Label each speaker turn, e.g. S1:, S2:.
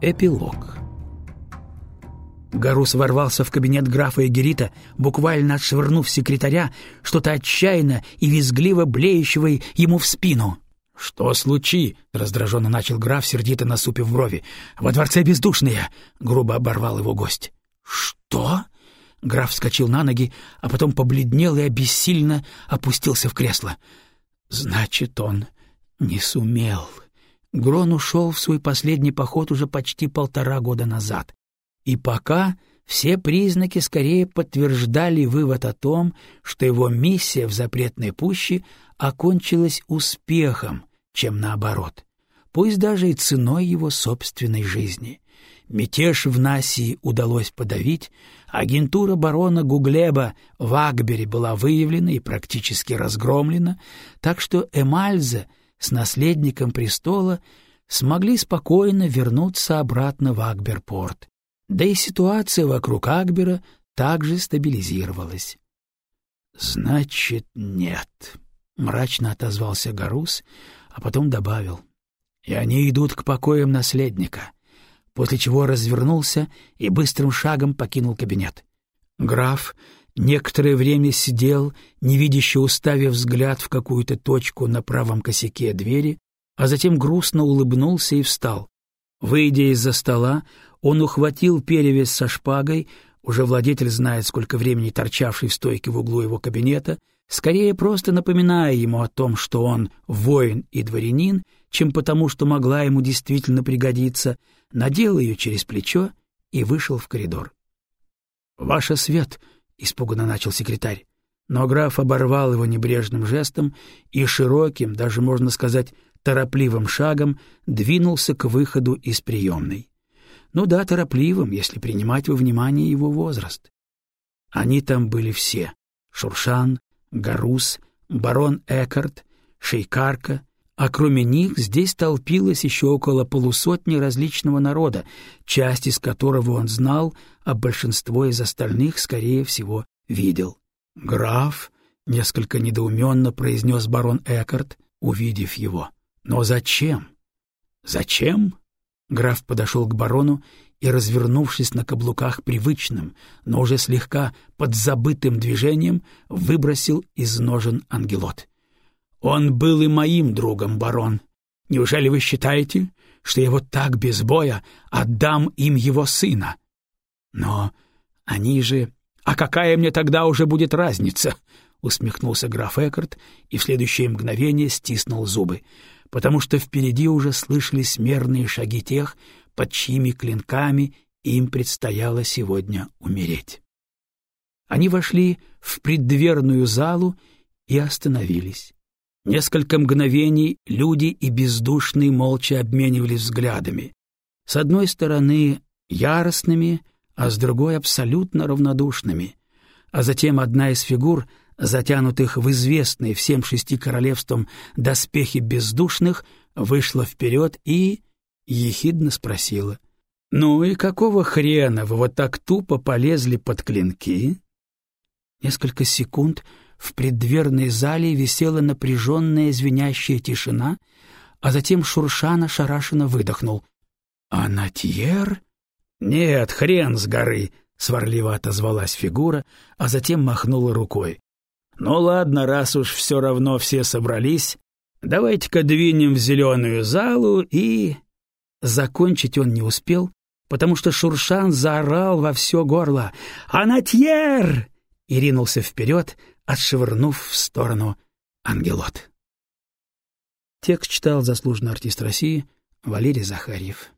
S1: Эпилог Гарус ворвался в кабинет графа Эгерита, буквально отшвырнув секретаря, что-то отчаянно и визгливо блеющего ему в спину. «Что случи?» — раздраженно начал граф, сердито насупив брови. «Во дворце бездушные!» — грубо оборвал его гость. «Что?» Граф вскочил на ноги, а потом побледнел и обессильно опустился в кресло. «Значит, он не сумел». Грон ушел в свой последний поход уже почти полтора года назад. И пока все признаки скорее подтверждали вывод о том, что его миссия в запретной пуще окончилась успехом, чем наоборот, пусть даже и ценой его собственной жизни. Мятеж в Насии удалось подавить, агентура барона Гуглеба в Акбере была выявлена и практически разгромлена, так что Эмальзе с наследником престола смогли спокойно вернуться обратно в Акберпорт. Да и ситуация вокруг Акбера также стабилизировалась. «Значит, нет», — мрачно отозвался Гарус, а потом добавил. «И они идут к покоям наследника», после чего развернулся и быстрым шагом покинул кабинет. Граф некоторое время сидел, невидяще уставив взгляд в какую-то точку на правом косяке двери, а затем грустно улыбнулся и встал. Выйдя из-за стола, он ухватил перевес со шпагой, уже владетель знает, сколько времени торчавший в стойке в углу его кабинета, скорее просто напоминая ему о том, что он воин и дворянин, чем потому, что могла ему действительно пригодиться, надел ее через плечо и вышел в коридор. — Ваша свет! — испуганно начал секретарь. Но граф оборвал его небрежным жестом и широким, даже можно сказать, торопливым шагом двинулся к выходу из приемной. Ну да, торопливым, если принимать во внимание его возраст. Они там были все — Шуршан, Гарус, барон Экарт, Шейкарка, а кроме них здесь толпилось еще около полусотни различного народа, часть из которого он знал, а большинство из остальных, скорее всего, видел. «Граф», — несколько недоуменно произнес барон Экарт, увидев его. «Но зачем?» «Зачем?» Граф подошел к барону и, развернувшись на каблуках привычным, но уже слегка подзабытым движением, выбросил из ножен ангелот. «Он был и моим другом, барон. Неужели вы считаете, что я вот так без боя отдам им его сына? Но они же... А какая мне тогда уже будет разница?» — усмехнулся граф Экарт и в следующее мгновение стиснул зубы потому что впереди уже слышались мерные шаги тех, под чьими клинками им предстояло сегодня умереть. Они вошли в преддверную залу и остановились. Несколько мгновений люди и бездушные молча обменивались взглядами. С одной стороны яростными, а с другой абсолютно равнодушными. А затем одна из фигур затянутых в известные всем шести королевствам доспехи бездушных, вышла вперед и ехидно спросила. — Ну и какого хрена вы вот так тупо полезли под клинки? Несколько секунд в преддверной зале висела напряженная звенящая тишина, а затем Шуршан ошарашенно выдохнул. — Анатьер? — Нет, хрен с горы! — сварливо отозвалась фигура, а затем махнула рукой. Ну ладно, раз уж все равно все собрались, давайте-ка двинем в зеленую залу и... Закончить он не успел, потому что Шуршан заорал во все горло «Анатьер!» и ринулся вперед, отшвырнув в сторону ангелот. Текст читал заслуженный артист России Валерий Захарьев.